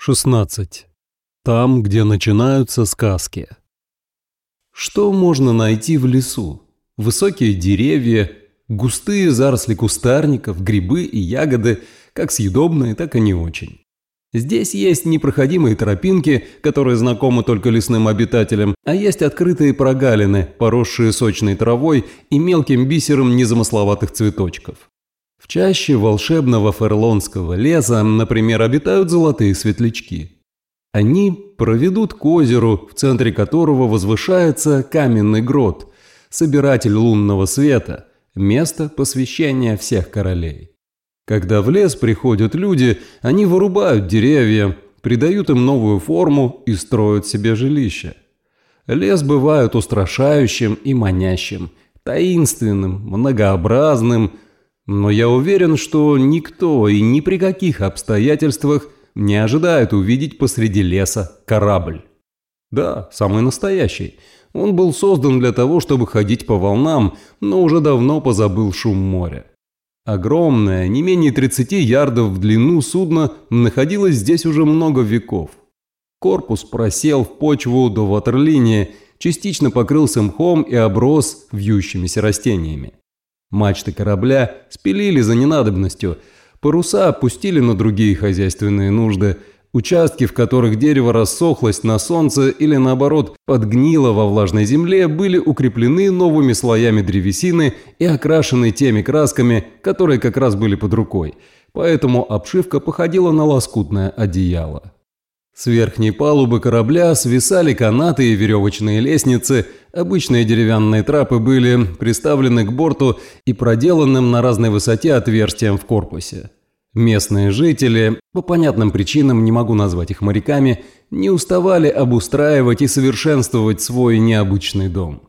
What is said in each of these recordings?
16. Там, где начинаются сказки. Что можно найти в лесу? Высокие деревья, густые заросли кустарников, грибы и ягоды, как съедобные, так и не очень. Здесь есть непроходимые тропинки, которые знакомы только лесным обитателям, а есть открытые прогалины, поросшие сочной травой и мелким бисером незамысловатых цветочков. В чаще волшебного ферлонского леса, например, обитают золотые светлячки. Они проведут к озеру, в центре которого возвышается каменный грот, собиратель лунного света, место посвящения всех королей. Когда в лес приходят люди, они вырубают деревья, придают им новую форму и строят себе жилище. Лес бывает устрашающим и манящим, таинственным, многообразным – но я уверен, что никто и ни при каких обстоятельствах не ожидает увидеть посреди леса корабль. Да, самый настоящий. Он был создан для того, чтобы ходить по волнам, но уже давно позабыл шум моря. Огромное, не менее 30 ярдов в длину судно находилось здесь уже много веков. Корпус просел в почву до ватерлинии, частично покрылся мхом и оброс вьющимися растениями. Мачты корабля спилили за ненадобностью, паруса опустили на другие хозяйственные нужды, участки, в которых дерево рассохлось на солнце или наоборот подгнило во влажной земле, были укреплены новыми слоями древесины и окрашены теми красками, которые как раз были под рукой, поэтому обшивка походила на лоскутное одеяло. С верхней палубы корабля свисали канаты и веревочные лестницы, обычные деревянные трапы были приставлены к борту и проделанным на разной высоте отверстием в корпусе. Местные жители, по понятным причинам не могу назвать их моряками, не уставали обустраивать и совершенствовать свой необычный дом.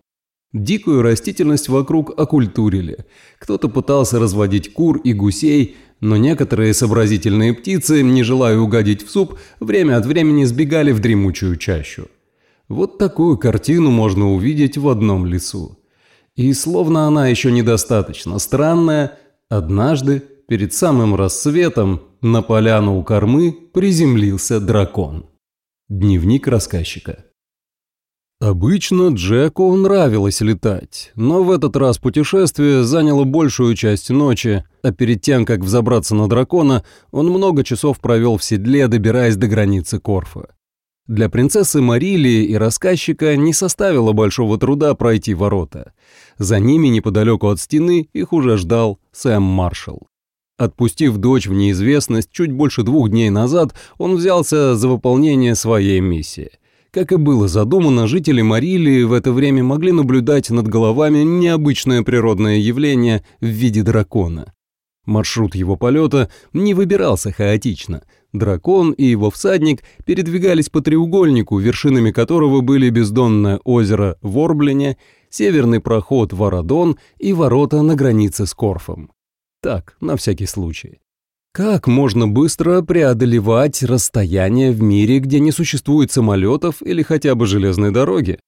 Дикую растительность вокруг окультурили. Кто-то пытался разводить кур и гусей, но некоторые сообразительные птицы, не желая угодить в суп, время от времени сбегали в дремучую чащу. Вот такую картину можно увидеть в одном лесу. И словно она еще недостаточно странная, однажды, перед самым рассветом, на поляну у кормы приземлился дракон. Дневник рассказчика. Обычно Джеку нравилось летать, но в этот раз путешествие заняло большую часть ночи, а перед тем, как взобраться на дракона, он много часов провел в седле, добираясь до границы Корфа. Для принцессы Марилии и рассказчика не составило большого труда пройти ворота. За ними, неподалеку от стены, их уже ждал Сэм Маршалл. Отпустив дочь в неизвестность чуть больше двух дней назад, он взялся за выполнение своей миссии – как и было задумано, жители Марилии в это время могли наблюдать над головами необычное природное явление в виде дракона. Маршрут его полета не выбирался хаотично. Дракон и его всадник передвигались по треугольнику, вершинами которого были бездонное озеро Ворблине, северный проход Вородон и ворота на границе с Корфом. Так, на всякий случай. Как можно быстро преодолевать расстояние в мире, где не существует самолетов или хотя бы железной дороги?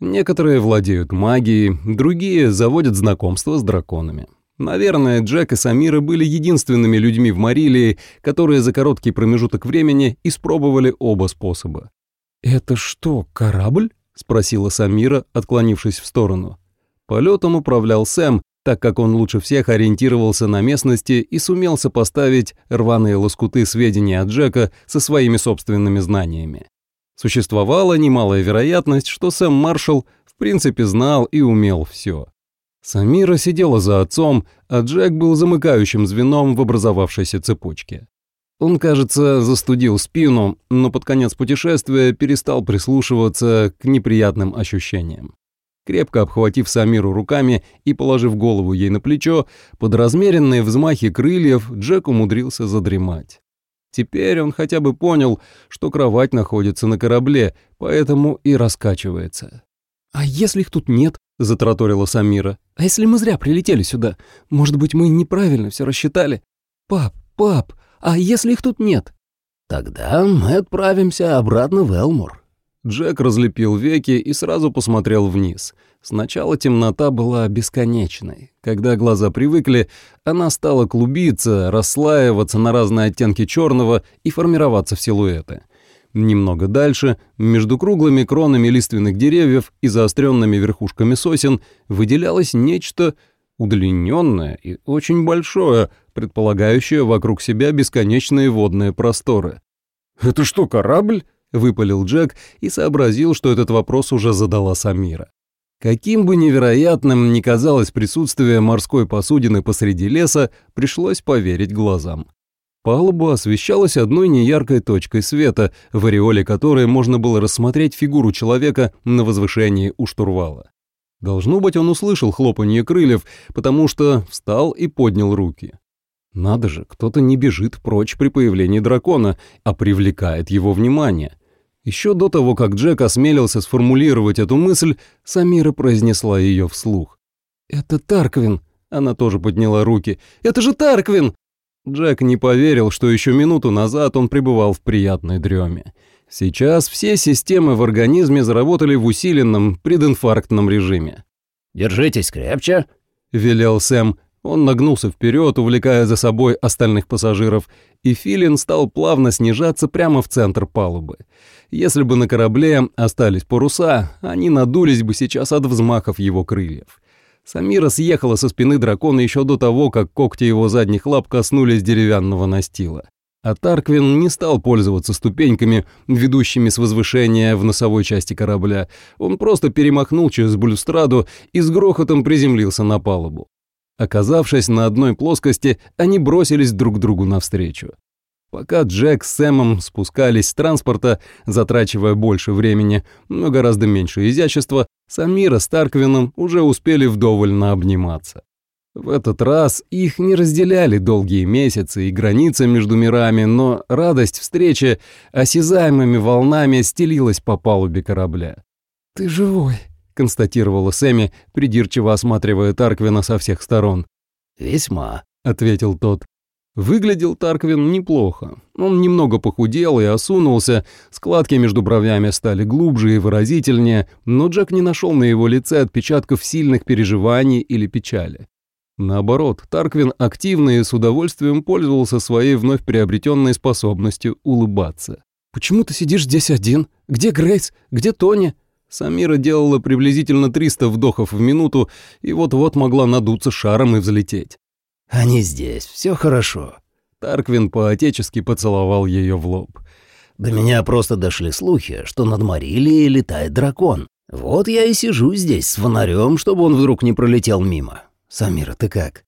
Некоторые владеют магией, другие заводят знакомства с драконами. Наверное, Джек и Самира были единственными людьми в Марилии, которые за короткий промежуток времени испробовали оба способа. «Это что, корабль?» — спросила Самира, отклонившись в сторону. Полетом управлял Сэм, так как он лучше всех ориентировался на местности и сумел сопоставить рваные лоскуты сведений от Джека со своими собственными знаниями. Существовала немалая вероятность, что Сэм Маршалл в принципе знал и умел все. Самира сидела за отцом, а Джек был замыкающим звеном в образовавшейся цепочке. Он, кажется, застудил спину, но под конец путешествия перестал прислушиваться к неприятным ощущениям. Крепко обхватив Самиру руками и положив голову ей на плечо, под размеренные взмахи крыльев Джек умудрился задремать. Теперь он хотя бы понял, что кровать находится на корабле, поэтому и раскачивается. «А если их тут нет?» — затраторила Самира. «А если мы зря прилетели сюда? Может быть, мы неправильно все рассчитали? Пап, пап, а если их тут нет?» «Тогда мы отправимся обратно в Элмур», Джек разлепил веки и сразу посмотрел вниз. Сначала темнота была бесконечной. Когда глаза привыкли, она стала клубиться, расслаиваться на разные оттенки черного и формироваться в силуэты. Немного дальше, между круглыми кронами лиственных деревьев и заостренными верхушками сосен, выделялось нечто удлиненное и очень большое, предполагающее вокруг себя бесконечные водные просторы. «Это что, корабль?» — выпалил Джек и сообразил, что этот вопрос уже задала Самира. Каким бы невероятным ни казалось присутствие морской посудины посреди леса, пришлось поверить глазам. Палуба освещалась одной неяркой точкой света, в ореоле которой можно было рассмотреть фигуру человека на возвышении у штурвала. Должно быть, он услышал хлопанье крыльев, потому что встал и поднял руки. Надо же, кто-то не бежит прочь при появлении дракона, а привлекает его внимание. Еще до того, как Джек осмелился сформулировать эту мысль, Самира произнесла ее вслух. «Это Тарквин!» Она тоже подняла руки. «Это же Тарквин!» Джек не поверил, что еще минуту назад он пребывал в приятной дреме. Сейчас все системы в организме заработали в усиленном прединфарктном режиме. «Держитесь крепче», — велел Сэм. Он нагнулся вперед, увлекая за собой остальных пассажиров, и Филин стал плавно снижаться прямо в центр палубы. Если бы на корабле остались паруса, они надулись бы сейчас от взмахов его крыльев. Самира съехала со спины дракона еще до того, как когти его задних лап коснулись деревянного настила. А Тарквин не стал пользоваться ступеньками, ведущими с возвышения в носовой части корабля. Он просто перемахнул через блюстраду и с грохотом приземлился на палубу. Оказавшись на одной плоскости, они бросились друг другу навстречу. Пока Джек с Сэмом спускались с транспорта, затрачивая больше времени, но гораздо меньше изящества, Самира с Тарквином уже успели вдоволь наобниматься. В этот раз их не разделяли долгие месяцы и граница между мирами, но радость встречи осязаемыми волнами стелилась по палубе корабля. «Ты живой», — констатировала Сэмми, придирчиво осматривая Тарквина со всех сторон. «Весьма», — ответил тот. Выглядел Тарквин неплохо. Он немного похудел и осунулся, складки между бровями стали глубже и выразительнее, но Джек не нашел на его лице отпечатков сильных переживаний или печали. Наоборот, Тарквин активно и с удовольствием пользовался своей вновь приобретенной способностью улыбаться. «Почему ты сидишь здесь один? Где Грейс? Где Тони?» Самира делала приблизительно 300 вдохов в минуту и вот-вот могла надуться шаром и взлететь. «Они здесь, все хорошо». Тарквин по-отечески поцеловал ее в лоб. «До меня просто дошли слухи, что над Марилией летает дракон. Вот я и сижу здесь с фонарем, чтобы он вдруг не пролетел мимо. Самира, ты как?»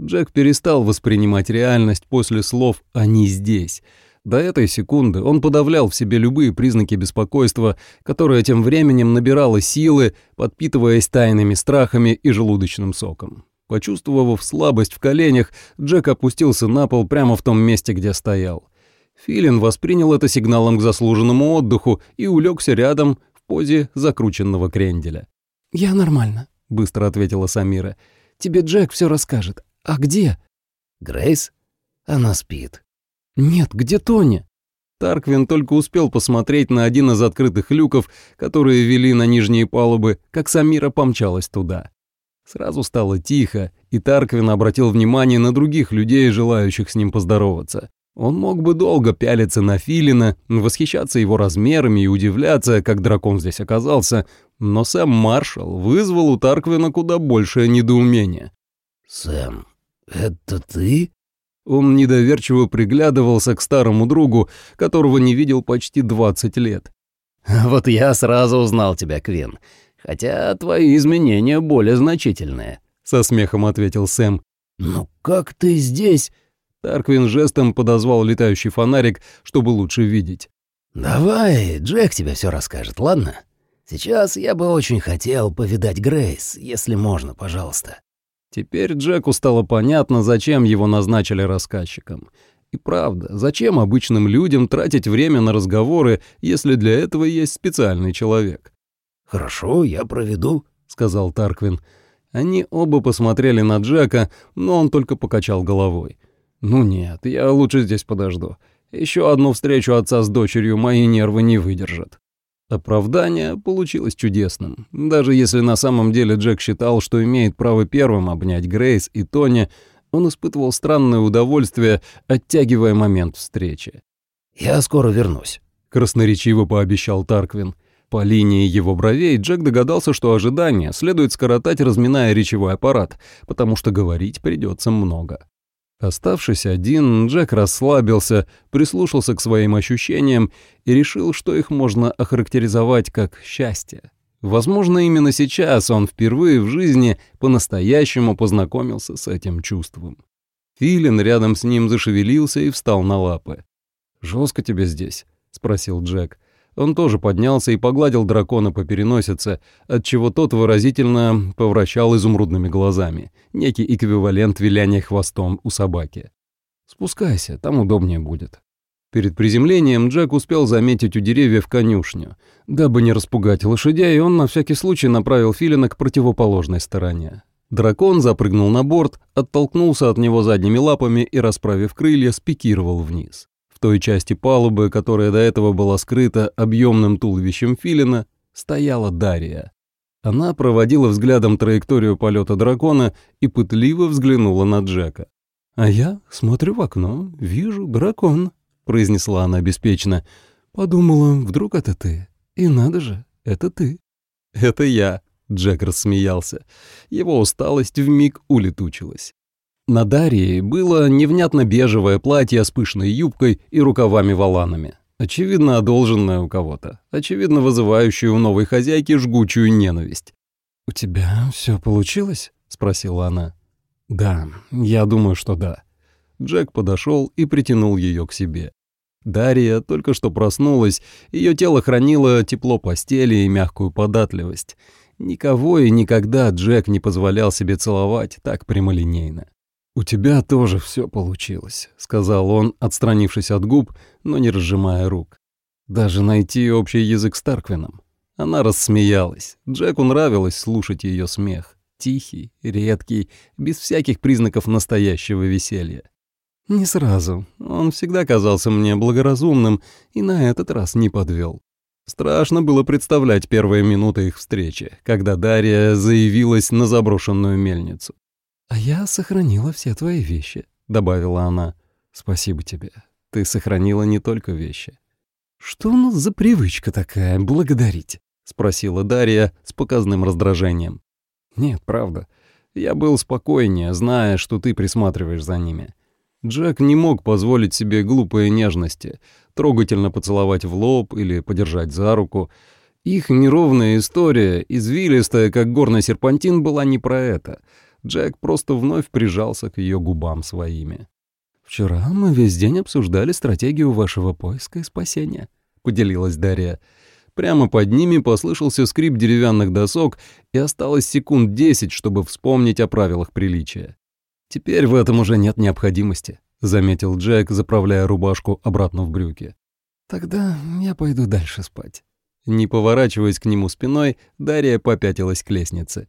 Джек перестал воспринимать реальность после слов «они здесь». До этой секунды он подавлял в себе любые признаки беспокойства, которое тем временем набирало силы, подпитываясь тайными страхами и желудочным соком. Почувствовав слабость в коленях, Джек опустился на пол прямо в том месте, где стоял. Филин воспринял это сигналом к заслуженному отдыху и улегся рядом в позе закрученного кренделя. «Я нормально», — быстро ответила Самира. «Тебе Джек все расскажет. А где?» «Грейс? Она спит». «Нет, где Тони?» Тарквин только успел посмотреть на один из открытых люков, которые вели на нижние палубы, как Самира помчалась туда. Сразу стало тихо, и Тарквин обратил внимание на других людей, желающих с ним поздороваться. Он мог бы долго пялиться на Филина, восхищаться его размерами и удивляться, как дракон здесь оказался, но Сэм Маршалл вызвал у Тарквина куда большее недоумение. «Сэм, это ты?» Он недоверчиво приглядывался к старому другу, которого не видел почти 20 лет. «Вот я сразу узнал тебя, Квин хотя твои изменения более значительные», — со смехом ответил Сэм. «Ну как ты здесь?» Тарквин жестом подозвал летающий фонарик, чтобы лучше видеть. «Давай, Джек тебе все расскажет, ладно? Сейчас я бы очень хотел повидать Грейс, если можно, пожалуйста». Теперь Джеку стало понятно, зачем его назначили рассказчиком. И правда, зачем обычным людям тратить время на разговоры, если для этого есть специальный человек? «Хорошо, я проведу», — сказал Тарквин. Они оба посмотрели на Джека, но он только покачал головой. «Ну нет, я лучше здесь подожду. Еще одну встречу отца с дочерью мои нервы не выдержат». Оправдание получилось чудесным. Даже если на самом деле Джек считал, что имеет право первым обнять Грейс и Тони, он испытывал странное удовольствие, оттягивая момент встречи. «Я скоро вернусь», — красноречиво пообещал Тарквин. По линии его бровей Джек догадался, что ожидание следует скоротать, разминая речевой аппарат, потому что говорить придется много. Оставшись один, Джек расслабился, прислушался к своим ощущениям и решил, что их можно охарактеризовать как счастье. Возможно, именно сейчас он впервые в жизни по-настоящему познакомился с этим чувством. Филин рядом с ним зашевелился и встал на лапы. «Жестко тебе здесь?» — спросил Джек. Он тоже поднялся и погладил дракона по переносице, отчего тот выразительно повращал изумрудными глазами, некий эквивалент виляния хвостом у собаки. «Спускайся, там удобнее будет». Перед приземлением Джек успел заметить у деревьев конюшню. Дабы не распугать лошадей, он на всякий случай направил Филина к противоположной стороне. Дракон запрыгнул на борт, оттолкнулся от него задними лапами и, расправив крылья, спикировал вниз. В той части палубы, которая до этого была скрыта объемным туловищем филина, стояла Дарья. Она проводила взглядом траекторию полета дракона и пытливо взглянула на Джека. «А я смотрю в окно, вижу дракон», — произнесла она беспечно. «Подумала, вдруг это ты? И надо же, это ты». «Это я», — Джек рассмеялся. Его усталость вмиг улетучилась. На Дарье было невнятно бежевое платье с пышной юбкой и рукавами-воланами. Очевидно, одолженное у кого-то. Очевидно, вызывающее у новой хозяйки жгучую ненависть. «У тебя все получилось?» — спросила она. «Да, я думаю, что да». Джек подошел и притянул ее к себе. Дарья только что проснулась, ее тело хранило тепло постели и мягкую податливость. Никого и никогда Джек не позволял себе целовать так прямолинейно. «У тебя тоже все получилось», — сказал он, отстранившись от губ, но не разжимая рук. «Даже найти общий язык с Тарквином». Она рассмеялась. Джеку нравилось слушать ее смех. Тихий, редкий, без всяких признаков настоящего веселья. Не сразу. Он всегда казался мне благоразумным и на этот раз не подвел. Страшно было представлять первые минуты их встречи, когда Дарья заявилась на заброшенную мельницу. «А я сохранила все твои вещи», — добавила она. «Спасибо тебе. Ты сохранила не только вещи». «Что у нас за привычка такая, благодарить?» — спросила Дарья с показным раздражением. «Нет, правда. Я был спокойнее, зная, что ты присматриваешь за ними». Джек не мог позволить себе глупые нежности, трогательно поцеловать в лоб или подержать за руку. Их неровная история, извилистая, как горный серпантин, была не про это — Джек просто вновь прижался к ее губам своими. «Вчера мы весь день обсуждали стратегию вашего поиска и спасения», — поделилась Дарья. Прямо под ними послышался скрип деревянных досок, и осталось секунд десять, чтобы вспомнить о правилах приличия. «Теперь в этом уже нет необходимости», — заметил Джек, заправляя рубашку обратно в брюки. «Тогда я пойду дальше спать». Не поворачиваясь к нему спиной, Дарья попятилась к лестнице.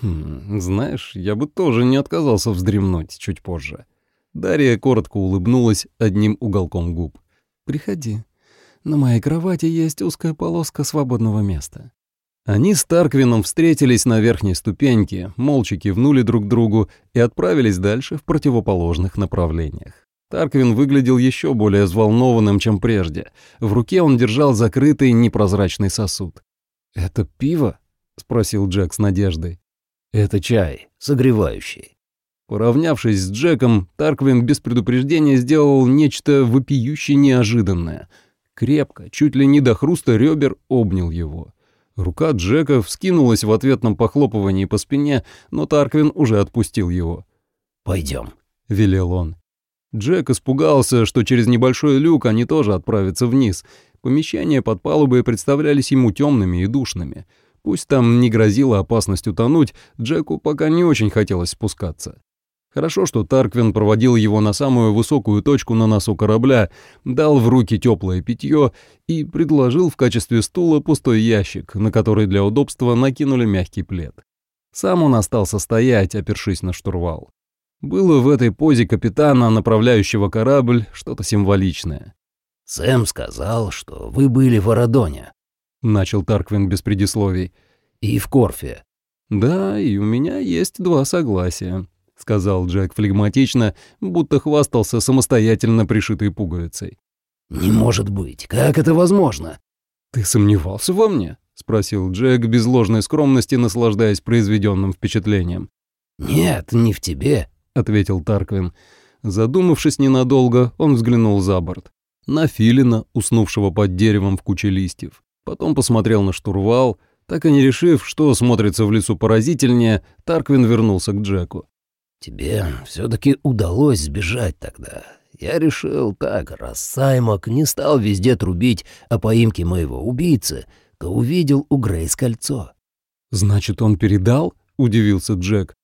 Хм, знаешь, я бы тоже не отказался вздремнуть чуть позже. Дарья коротко улыбнулась одним уголком губ. «Приходи. На моей кровати есть узкая полоска свободного места». Они с Тарквином встретились на верхней ступеньке, молча кивнули друг другу и отправились дальше в противоположных направлениях. Тарквин выглядел еще более взволнованным, чем прежде. В руке он держал закрытый непрозрачный сосуд. «Это пиво?» — спросил Джек с надеждой. «Это чай, согревающий». Поравнявшись с Джеком, Тарквин без предупреждения сделал нечто вопиюще неожиданное. Крепко, чуть ли не до хруста ребер, обнял его. Рука Джека вскинулась в ответном похлопывании по спине, но Тарквин уже отпустил его. «Пойдем», — велел он. Джек испугался, что через небольшой люк они тоже отправятся вниз. Помещения под палубой представлялись ему темными и душными — Пусть там не грозила опасность утонуть, Джеку пока не очень хотелось спускаться. Хорошо, что Тарквин проводил его на самую высокую точку на носу корабля, дал в руки теплое питье и предложил в качестве стула пустой ящик, на который для удобства накинули мягкий плед. Сам он остался стоять, опершись на штурвал. Было в этой позе капитана, направляющего корабль, что-то символичное. «Сэм сказал, что вы были в Арадоне», начал Тарквин без предисловий. «И в Корфе». «Да, и у меня есть два согласия», — сказал Джек флегматично, будто хвастался самостоятельно пришитой пуговицей. «Не может быть! Как это возможно?» «Ты сомневался во мне?» — спросил Джек без ложной скромности, наслаждаясь произведенным впечатлением. «Нет, не в тебе», — ответил Тарквин. Задумавшись ненадолго, он взглянул за борт. На филина, уснувшего под деревом в куче листьев. Потом посмотрел на штурвал. Так и не решив, что смотрится в лесу поразительнее, Тарквин вернулся к Джеку. «Тебе все таки удалось сбежать тогда. Я решил так, раз Саймак не стал везде трубить о поимке моего убийцы, то увидел у Грейс кольцо». «Значит, он передал?» — удивился Джек.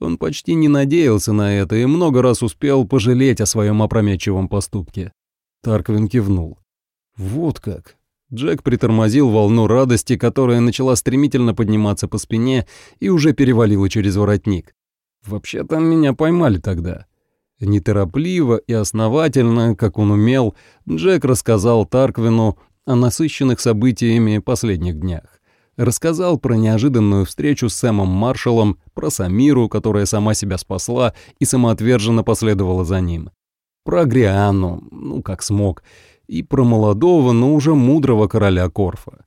Он почти не надеялся на это и много раз успел пожалеть о своем опрометчивом поступке. Тарквин кивнул. «Вот как». Джек притормозил волну радости, которая начала стремительно подниматься по спине и уже перевалила через воротник. «Вообще-то меня поймали тогда». Неторопливо и основательно, как он умел, Джек рассказал Тарквину о насыщенных событиями последних днях. Рассказал про неожиданную встречу с Сэмом Маршалом, про Самиру, которая сама себя спасла и самоотверженно последовала за ним. Про Гриану, ну как смог, и про молодого, но уже мудрого короля Корфа.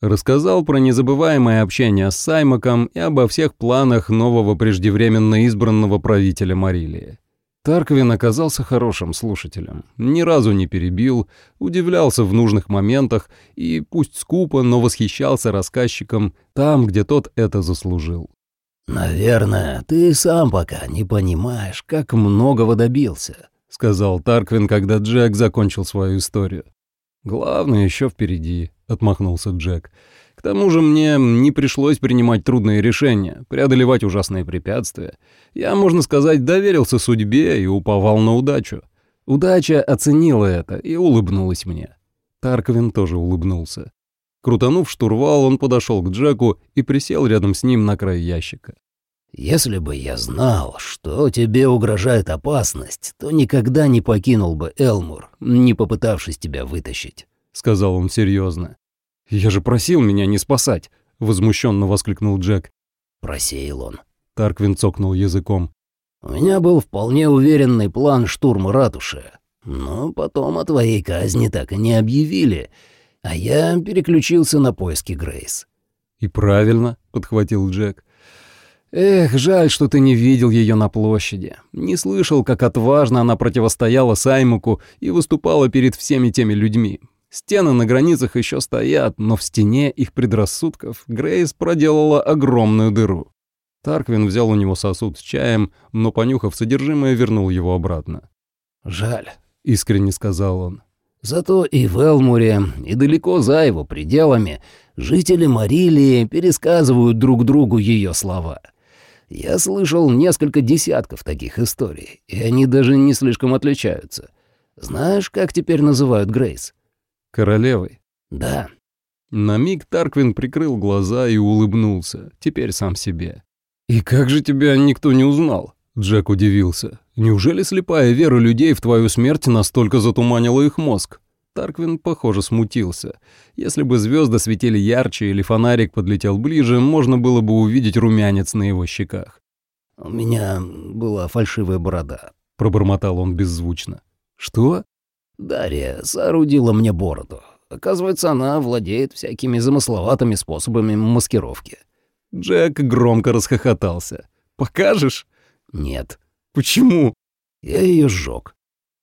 Рассказал про незабываемое общение с Саймаком и обо всех планах нового преждевременно избранного правителя Марилии. Тарквин оказался хорошим слушателем, ни разу не перебил, удивлялся в нужных моментах и, пусть скупо, но восхищался рассказчиком там, где тот это заслужил. «Наверное, ты сам пока не понимаешь, как многого добился», — сказал Тарквин, когда Джек закончил свою историю. «Главное еще впереди», — отмахнулся Джек. К тому же мне не пришлось принимать трудные решения, преодолевать ужасные препятствия. Я, можно сказать, доверился судьбе и уповал на удачу. Удача оценила это и улыбнулась мне. Тарковин тоже улыбнулся. Крутанув штурвал, он подошел к Джеку и присел рядом с ним на край ящика. «Если бы я знал, что тебе угрожает опасность, то никогда не покинул бы Элмур, не попытавшись тебя вытащить», — сказал он серьезно. «Я же просил меня не спасать!» — возмущенно воскликнул Джек. Просеял он. Тарквин цокнул языком. «У меня был вполне уверенный план штурма ратуши. Но потом о твоей казни так и не объявили, а я переключился на поиски Грейс». «И правильно», — подхватил Джек. «Эх, жаль, что ты не видел ее на площади. Не слышал, как отважно она противостояла Саймуку и выступала перед всеми теми людьми. Стены на границах еще стоят, но в стене их предрассудков Грейс проделала огромную дыру. Тарквин взял у него сосуд с чаем, но, понюхав содержимое, вернул его обратно. «Жаль», — искренне сказал он. «Зато и в Элмуре, и далеко за его пределами жители Марилии пересказывают друг другу ее слова. Я слышал несколько десятков таких историй, и они даже не слишком отличаются. Знаешь, как теперь называют Грейс?» Королевой? Да. На миг Тарквин прикрыл глаза и улыбнулся, теперь сам себе. «И как же тебя никто не узнал?» Джек удивился. «Неужели слепая вера людей в твою смерть настолько затуманила их мозг?» Тарквин, похоже, смутился. Если бы звезды светили ярче или фонарик подлетел ближе, можно было бы увидеть румянец на его щеках. «У меня была фальшивая борода», — пробормотал он беззвучно. «Что?» Дарья соорудила мне бороду. Оказывается, она владеет всякими замысловатыми способами маскировки. Джек громко расхохотался. «Покажешь?» «Нет». «Почему?» «Я ее сжег».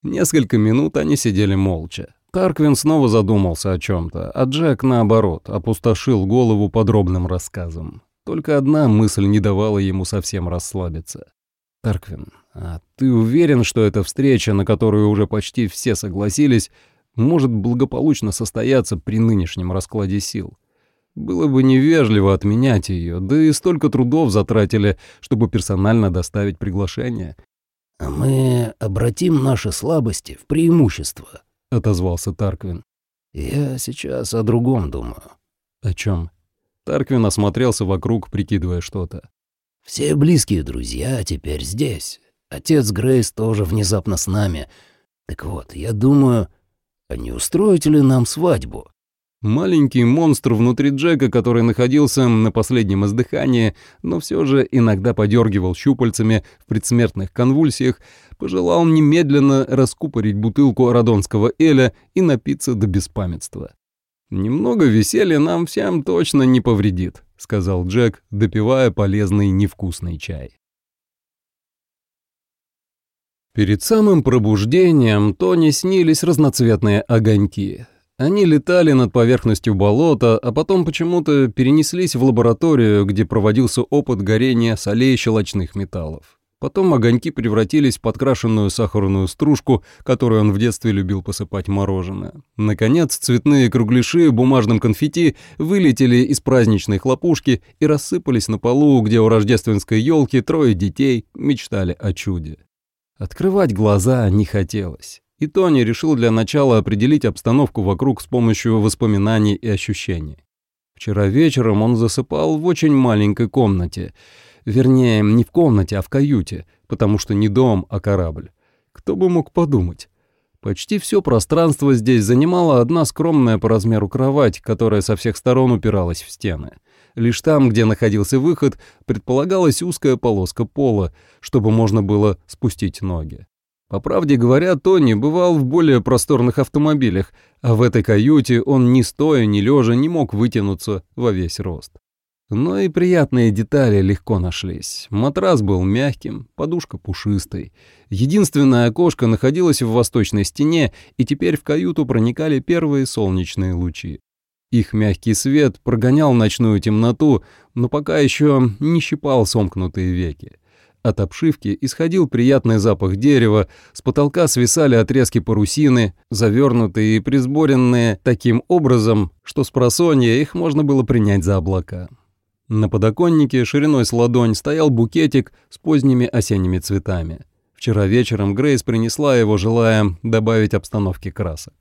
Несколько минут они сидели молча. Тарквин снова задумался о чем то а Джек, наоборот, опустошил голову подробным рассказом. Только одна мысль не давала ему совсем расслабиться. «Тарквин, а ты уверен, что эта встреча, на которую уже почти все согласились, может благополучно состояться при нынешнем раскладе сил? Было бы невежливо отменять ее, да и столько трудов затратили, чтобы персонально доставить приглашение». «А мы обратим наши слабости в преимущество», — отозвался Тарквин. «Я сейчас о другом думаю». «О чем? Тарквин осмотрелся вокруг, прикидывая что-то. Все близкие друзья теперь здесь. Отец Грейс тоже внезапно с нами. Так вот, я думаю, а не устроить ли нам свадьбу? Маленький монстр внутри Джека, который находился на последнем издыхании, но все же иногда подергивал щупальцами в предсмертных конвульсиях, пожелал немедленно раскупорить бутылку арадонского эля и напиться до беспамятства. «Немного веселья нам всем точно не повредит», — сказал Джек, допивая полезный невкусный чай. Перед самым пробуждением Тони снились разноцветные огоньки. Они летали над поверхностью болота, а потом почему-то перенеслись в лабораторию, где проводился опыт горения солей щелочных металлов. Потом огоньки превратились в подкрашенную сахарную стружку, которую он в детстве любил посыпать мороженое. Наконец, цветные кругляши бумажным конфетти вылетели из праздничной хлопушки и рассыпались на полу, где у рождественской елки трое детей мечтали о чуде. Открывать глаза не хотелось. И Тони решил для начала определить обстановку вокруг с помощью воспоминаний и ощущений. Вчера вечером он засыпал в очень маленькой комнате. Вернее, не в комнате, а в каюте, потому что не дом, а корабль. Кто бы мог подумать? Почти все пространство здесь занимала одна скромная по размеру кровать, которая со всех сторон упиралась в стены. Лишь там, где находился выход, предполагалась узкая полоска пола, чтобы можно было спустить ноги. По правде говоря, Тони бывал в более просторных автомобилях, а в этой каюте он ни стоя, ни лежа не мог вытянуться во весь рост. Но и приятные детали легко нашлись. Матрас был мягким, подушка пушистой. Единственное окошко находилось в восточной стене, и теперь в каюту проникали первые солнечные лучи. Их мягкий свет прогонял ночную темноту, но пока еще не щипал сомкнутые веки. От обшивки исходил приятный запах дерева, с потолка свисали отрезки парусины, завернутые и присборенные таким образом, что с просонья их можно было принять за облака. На подоконнике шириной с ладонь стоял букетик с поздними осенними цветами. Вчера вечером Грейс принесла его, желая добавить обстановки красок.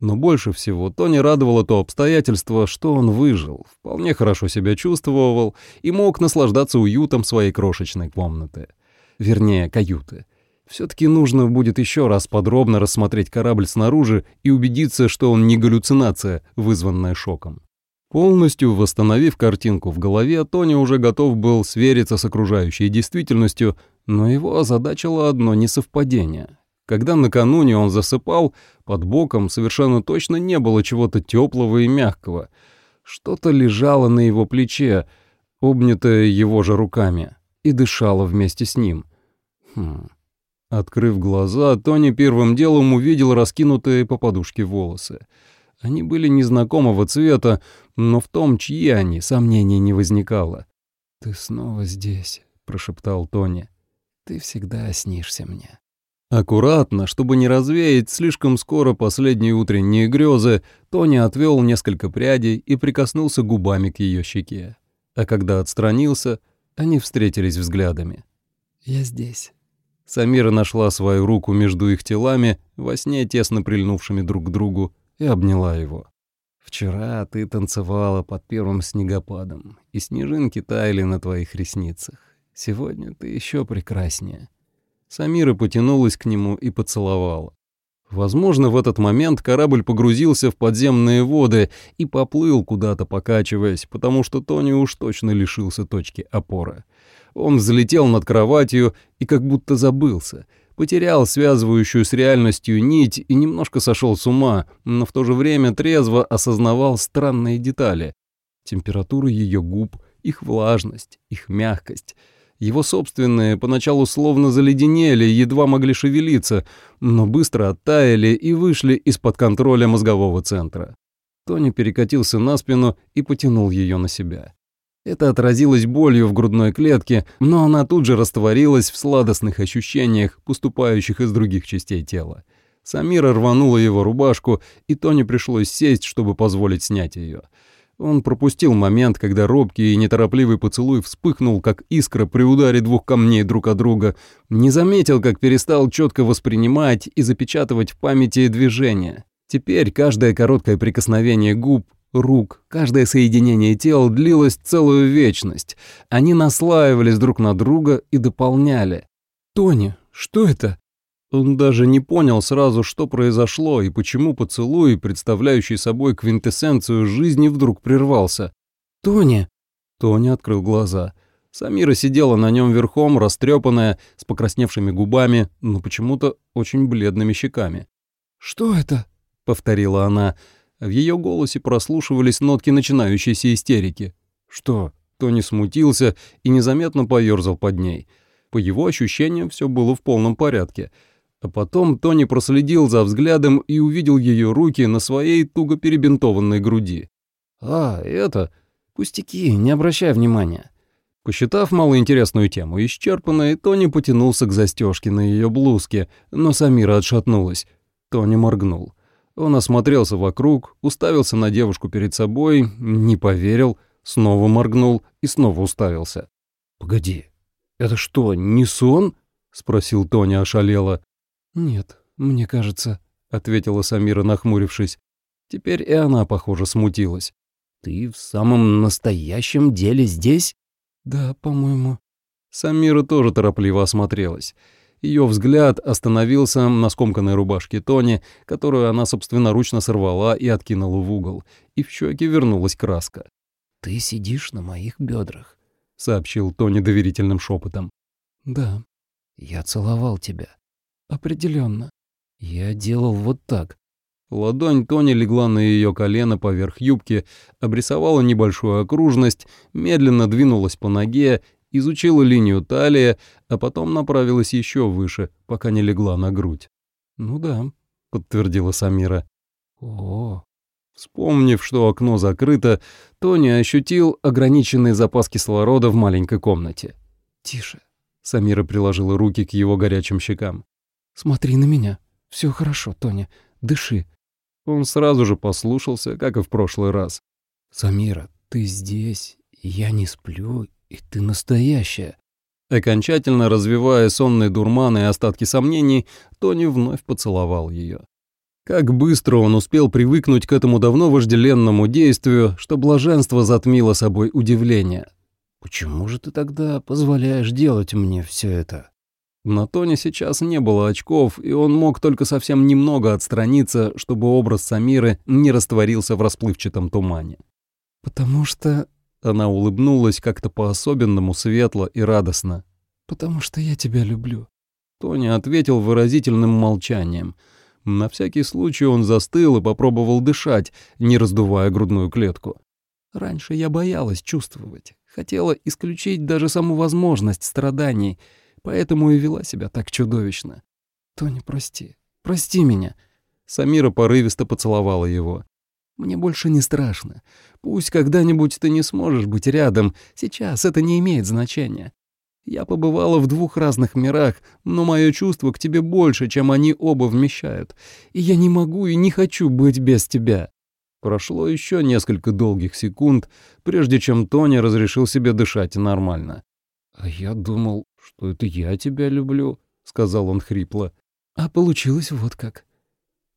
Но больше всего Тони радовало то обстоятельство, что он выжил, вполне хорошо себя чувствовал и мог наслаждаться уютом своей крошечной комнаты. Вернее, каюты. Все-таки нужно будет еще раз подробно рассмотреть корабль снаружи и убедиться, что он не галлюцинация, вызванная шоком. Полностью восстановив картинку в голове, Тони уже готов был свериться с окружающей действительностью, но его озадачило одно несовпадение. Когда накануне он засыпал, под боком совершенно точно не было чего-то теплого и мягкого. Что-то лежало на его плече, обнятое его же руками, и дышало вместе с ним. Хм. Открыв глаза, Тони первым делом увидел раскинутые по подушке волосы. Они были незнакомого цвета, но в том, чьи они, сомнений не возникало. «Ты снова здесь», — прошептал Тони. «Ты всегда снишься мне». Аккуратно, чтобы не развеять слишком скоро последние утренние грезы, Тони отвел несколько прядей и прикоснулся губами к ее щеке. А когда отстранился, они встретились взглядами. «Я здесь». Самира нашла свою руку между их телами, во сне тесно прильнувшими друг к другу, и обняла его. «Вчера ты танцевала под первым снегопадом, и снежинки таяли на твоих ресницах. Сегодня ты еще прекраснее». Самира потянулась к нему и поцеловала. Возможно, в этот момент корабль погрузился в подземные воды и поплыл куда-то, покачиваясь, потому что Тони уж точно лишился точки опоры. Он взлетел над кроватью и как будто забылся, потерял связывающую с реальностью нить и немножко сошел с ума, но в то же время трезво осознавал странные детали. Температуру ее губ, их влажность, их мягкость — его собственные поначалу словно заледенели, едва могли шевелиться, но быстро оттаяли и вышли из-под контроля мозгового центра. Тони перекатился на спину и потянул ее на себя. Это отразилось болью в грудной клетке, но она тут же растворилась в сладостных ощущениях, поступающих из других частей тела. Самира рванула его рубашку, и Тони пришлось сесть, чтобы позволить снять ее. Он пропустил момент, когда робкий и неторопливый поцелуй вспыхнул, как искра при ударе двух камней друг от друга, не заметил, как перестал четко воспринимать и запечатывать в памяти движения. Теперь каждое короткое прикосновение губ, рук, каждое соединение тел длилось целую вечность. Они наслаивались друг на друга и дополняли. «Тони, что это?» Он даже не понял сразу, что произошло и почему поцелуй, представляющий собой квинтэссенцию жизни, вдруг прервался. «Тони!» Тони открыл глаза. Самира сидела на нем верхом, растрепанная, с покрасневшими губами, но почему-то очень бледными щеками. «Что это?» — повторила она. В ее голосе прослушивались нотки начинающейся истерики. «Что?» Тони смутился и незаметно поерзал под ней. По его ощущениям, все было в полном порядке. А потом Тони проследил за взглядом и увидел ее руки на своей туго перебинтованной груди. «А, это...» «Пустяки, не обращай внимания». Посчитав малоинтересную тему исчерпанной, Тони потянулся к застежке на ее блузке, но Самира отшатнулась. Тони моргнул. Он осмотрелся вокруг, уставился на девушку перед собой, не поверил, снова моргнул и снова уставился. «Погоди, это что, не сон?» — спросил Тони ошалело. «Нет, мне кажется», — ответила Самира, нахмурившись. Теперь и она, похоже, смутилась. «Ты в самом настоящем деле здесь?» «Да, по-моему». Самира тоже торопливо осмотрелась. Ее взгляд остановился на скомканной рубашке Тони, которую она собственноручно сорвала и откинула в угол, и в щеки вернулась краска. «Ты сидишь на моих бедрах», — сообщил Тони доверительным шепотом. «Да, я целовал тебя. Определенно. Я делал вот так». Ладонь Тони легла на ее колено поверх юбки, обрисовала небольшую окружность, медленно двинулась по ноге изучила линию талии, а потом направилась еще выше, пока не легла на грудь. «Ну да», — подтвердила Самира. «О, Вспомнив, что окно закрыто, Тони ощутил ограниченный запас кислорода в маленькой комнате. «Тише», — Самира приложила руки к его горячим щекам. «Смотри на меня. Все хорошо, Тони. Дыши». Он сразу же послушался, как и в прошлый раз. «Самира, ты здесь, я не сплю, и ты настоящая». Окончательно развивая сонные дурманы и остатки сомнений, Тони вновь поцеловал ее. Как быстро он успел привыкнуть к этому давно вожделенному действию, что блаженство затмило собой удивление. «Почему же ты тогда позволяешь делать мне все это?» На Тоне сейчас не было очков, и он мог только совсем немного отстраниться, чтобы образ Самиры не растворился в расплывчатом тумане. «Потому что она улыбнулась как-то по-особенному светло и радостно. «Потому что я тебя люблю». Тони ответил выразительным молчанием. На всякий случай он застыл и попробовал дышать, не раздувая грудную клетку. «Раньше я боялась чувствовать, хотела исключить даже саму возможность страданий, поэтому и вела себя так чудовищно. Тони, прости, прости меня». Самира порывисто поцеловала его. Мне больше не страшно. Пусть когда-нибудь ты не сможешь быть рядом, сейчас это не имеет значения. Я побывала в двух разных мирах, но мое чувство к тебе больше, чем они оба вмещают. И я не могу и не хочу быть без тебя». Прошло еще несколько долгих секунд, прежде чем Тони разрешил себе дышать нормально. «А я думал, что это я тебя люблю», — сказал он хрипло. «А получилось вот как.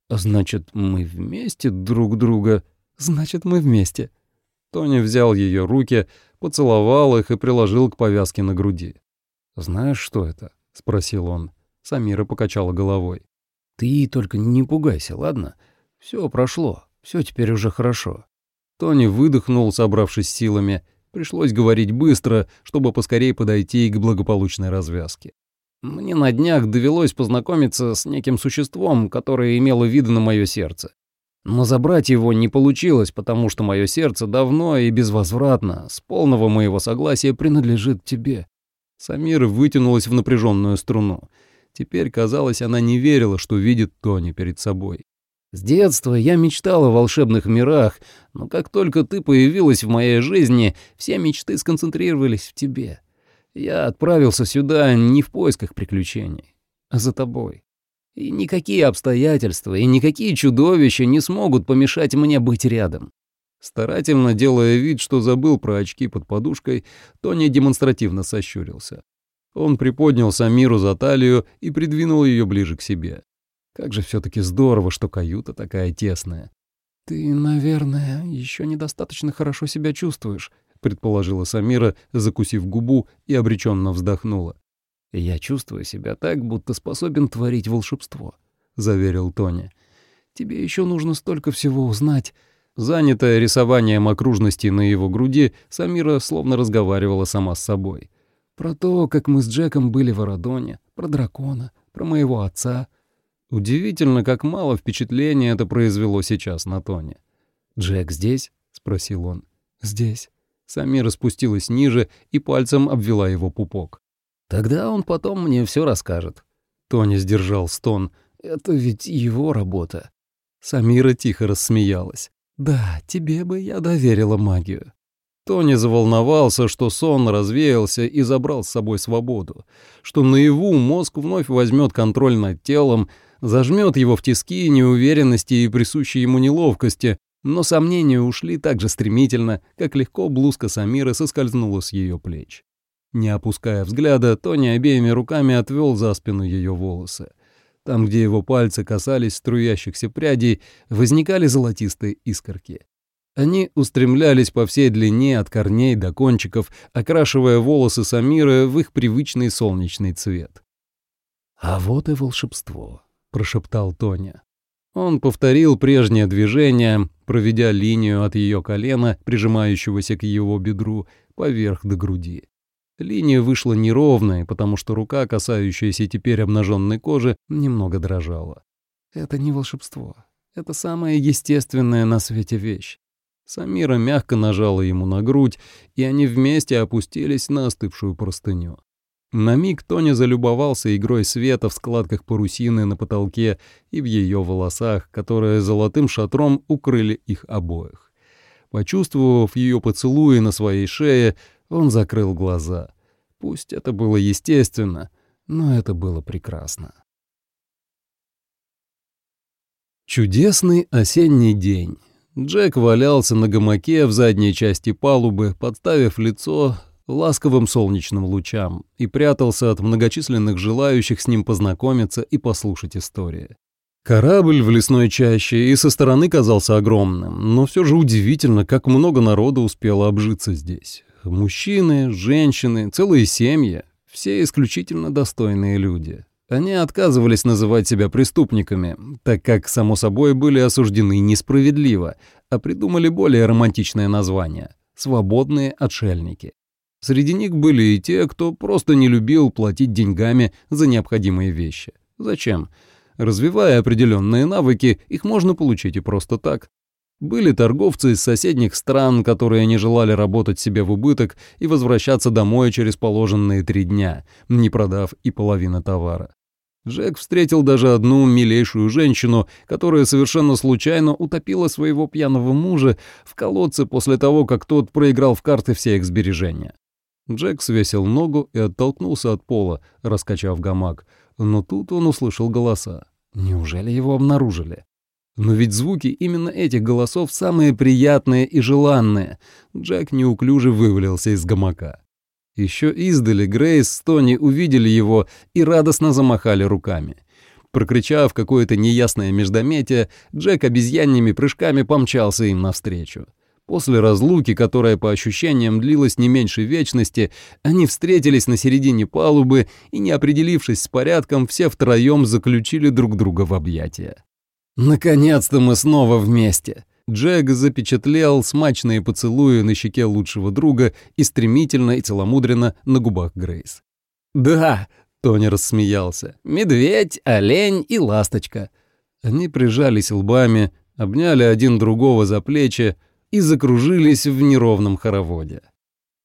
А значит, мы вместе друг друга? Значит, мы вместе. Тони взял ее руки, поцеловал их и приложил к повязке на груди. «Знаешь, что это?» — спросил он. Самира покачала головой. «Ты только не пугайся, ладно? Все прошло, все теперь уже хорошо». Тони выдохнул, собравшись силами. Пришлось говорить быстро, чтобы поскорее подойти к благополучной развязке. Мне на днях довелось познакомиться с неким существом, которое имело виды на мое сердце. Но забрать его не получилось, потому что мое сердце давно и безвозвратно, с полного моего согласия, принадлежит тебе. Самира вытянулась в напряженную струну. Теперь, казалось, она не верила, что видит Тони перед собой. С детства я мечтал о волшебных мирах, но как только ты появилась в моей жизни, все мечты сконцентрировались в тебе. Я отправился сюда не в поисках приключений, а за тобой. И никакие обстоятельства и никакие чудовища не смогут помешать мне быть рядом. Старательно делая вид, что забыл про очки под подушкой, Тони демонстративно сощурился. Он приподнял Самиру за талию и придвинул ее ближе к себе. Как же все таки здорово, что каюта такая тесная. «Ты, наверное, еще недостаточно хорошо себя чувствуешь», предположила Самира, закусив губу и обреченно вздохнула. «Я чувствую себя так, будто способен творить волшебство», — заверил Тони. «Тебе еще нужно столько всего узнать». Занятая рисованием окружностей на его груди, Самира словно разговаривала сама с собой. «Про то, как мы с Джеком были в Арадоне, про дракона, про моего отца». Удивительно, как мало впечатления это произвело сейчас на Тони. «Джек здесь?» — спросил он. «Здесь». Самира спустилась ниже и пальцем обвела его пупок. «Тогда он потом мне все расскажет». Тони сдержал стон. «Это ведь его работа». Самира тихо рассмеялась. «Да, тебе бы я доверила магию». Тони заволновался, что сон развеялся и забрал с собой свободу, что наяву мозг вновь возьмет контроль над телом, зажмет его в тиски неуверенности и присущей ему неловкости, но сомнения ушли так же стремительно, как легко блузка Самиры соскользнула с ее плеч. Не опуская взгляда, Тони обеими руками отвел за спину ее волосы. Там, где его пальцы касались струящихся прядей, возникали золотистые искорки. Они устремлялись по всей длине от корней до кончиков, окрашивая волосы Самиры в их привычный солнечный цвет. «А вот и волшебство», — прошептал Тоня. Он повторил прежнее движение, проведя линию от ее колена, прижимающегося к его бедру, поверх до груди. Линия вышла неровной, потому что рука, касающаяся теперь обнаженной кожи, немного дрожала. Это не волшебство. Это самая естественная на свете вещь. Самира мягко нажала ему на грудь, и они вместе опустились на остывшую простыню. На миг Тони залюбовался игрой света в складках парусины на потолке и в ее волосах, которые золотым шатром укрыли их обоих. Почувствовав ее поцелуи на своей шее, он закрыл глаза. Пусть это было естественно, но это было прекрасно. Чудесный осенний день. Джек валялся на гамаке в задней части палубы, подставив лицо ласковым солнечным лучам и прятался от многочисленных желающих с ним познакомиться и послушать истории. Корабль в лесной чаще и со стороны казался огромным, но все же удивительно, как много народа успело обжиться здесь. Мужчины, женщины, целые семьи, все исключительно достойные люди. Они отказывались называть себя преступниками, так как, само собой, были осуждены несправедливо, а придумали более романтичное название — «свободные отшельники». Среди них были и те, кто просто не любил платить деньгами за необходимые вещи. Зачем? Развивая определенные навыки, их можно получить и просто так. Были торговцы из соседних стран, которые не желали работать себе в убыток и возвращаться домой через положенные три дня, не продав и половины товара. Джек встретил даже одну милейшую женщину, которая совершенно случайно утопила своего пьяного мужа в колодце после того, как тот проиграл в карты все их сбережения. Джек свесил ногу и оттолкнулся от пола, раскачав гамак. Но тут он услышал голоса. Неужели его обнаружили? Но ведь звуки именно этих голосов самые приятные и желанные. Джек неуклюже вывалился из гамака. Еще издали Грейс с Тони увидели его и радостно замахали руками. Прокричав какое-то неясное междометие, Джек обезьянными прыжками помчался им навстречу. После разлуки, которая по ощущениям длилась не меньше вечности, они встретились на середине палубы и, не определившись с порядком, все втроем заключили друг друга в объятия. «Наконец-то мы снова вместе!» Джек запечатлел смачные поцелуи на щеке лучшего друга и стремительно и целомудренно на губах Грейс. «Да!» — Тони рассмеялся. «Медведь, олень и ласточка». Они прижались лбами, обняли один другого за плечи, и закружились в неровном хороводе.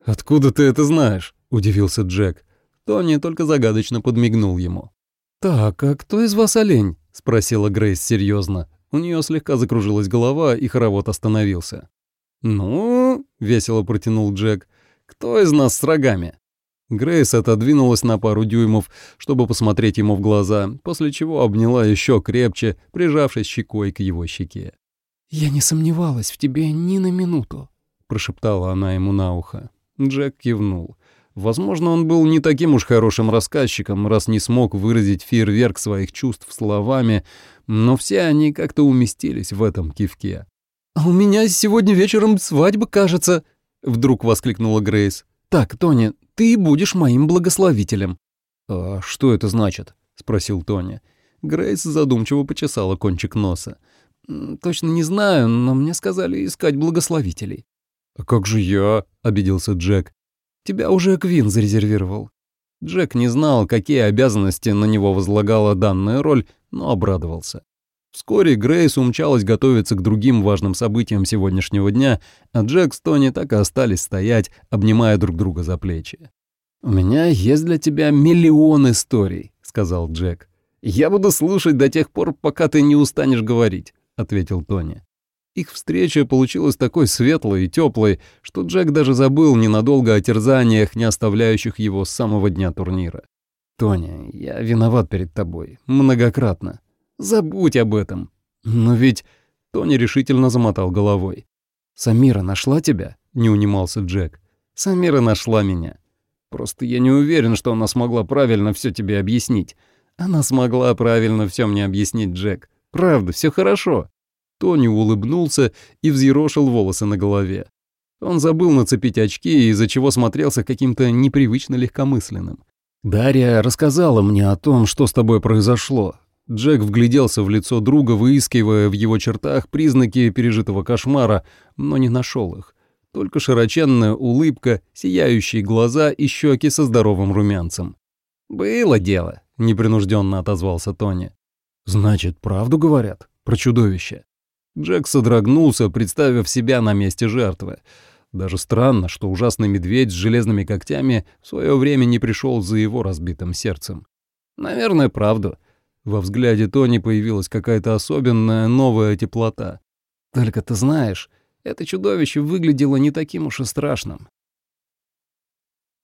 «Откуда ты это знаешь?» — удивился Джек. Тони только загадочно подмигнул ему. «Так, а кто из вас олень?» — спросила Грейс серьезно. У нее слегка закружилась голова, и хоровод остановился. «Ну?» — весело протянул Джек. «Кто из нас с рогами?» Грейс отодвинулась на пару дюймов, чтобы посмотреть ему в глаза, после чего обняла еще крепче, прижавшись щекой к его щеке. «Я не сомневалась в тебе ни на минуту», — прошептала она ему на ухо. Джек кивнул. Возможно, он был не таким уж хорошим рассказчиком, раз не смог выразить фейерверк своих чувств словами, но все они как-то уместились в этом кивке. «А у меня сегодня вечером свадьба, кажется», — вдруг воскликнула Грейс. «Так, Тони, ты будешь моим благословителем». «А что это значит?» — спросил Тони. Грейс задумчиво почесала кончик носа. «Точно не знаю, но мне сказали искать благословителей». «А как же я?» — обиделся Джек. «Тебя уже Квин зарезервировал». Джек не знал, какие обязанности на него возлагала данная роль, но обрадовался. Вскоре Грейс умчалась готовиться к другим важным событиям сегодняшнего дня, а Джек с Тони так и остались стоять, обнимая друг друга за плечи. «У меня есть для тебя миллион историй», — сказал Джек. «Я буду слушать до тех пор, пока ты не устанешь говорить», — ответил Тони. Их встреча получилась такой светлой и теплой, что Джек даже забыл ненадолго о терзаниях, не оставляющих его с самого дня турнира. «Тони, я виноват перед тобой. Многократно. Забудь об этом. Но ведь...» Тони решительно замотал головой. «Самира нашла тебя?» — не унимался Джек. «Самира нашла меня. Просто я не уверен, что она смогла правильно все тебе объяснить. Она смогла правильно все мне объяснить, Джек. Правда, все хорошо». Тони улыбнулся и взъерошил волосы на голове. Он забыл нацепить очки, из-за чего смотрелся каким-то непривычно легкомысленным. «Дарья рассказала мне о том, что с тобой произошло». Джек вгляделся в лицо друга, выискивая в его чертах признаки пережитого кошмара, но не нашел их. Только широченная улыбка, сияющие глаза и щеки со здоровым румянцем. «Было дело», — непринужденно отозвался Тони. «Значит, правду говорят про чудовище?» Джек содрогнулся, представив себя на месте жертвы. Даже странно, что ужасный медведь с железными когтями в свое время не пришел за его разбитым сердцем. Наверное, правду. Во взгляде Тони появилась какая-то особенная новая теплота. Только ты знаешь, это чудовище выглядело не таким уж и страшным.